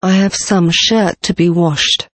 I have some shirt to be washed.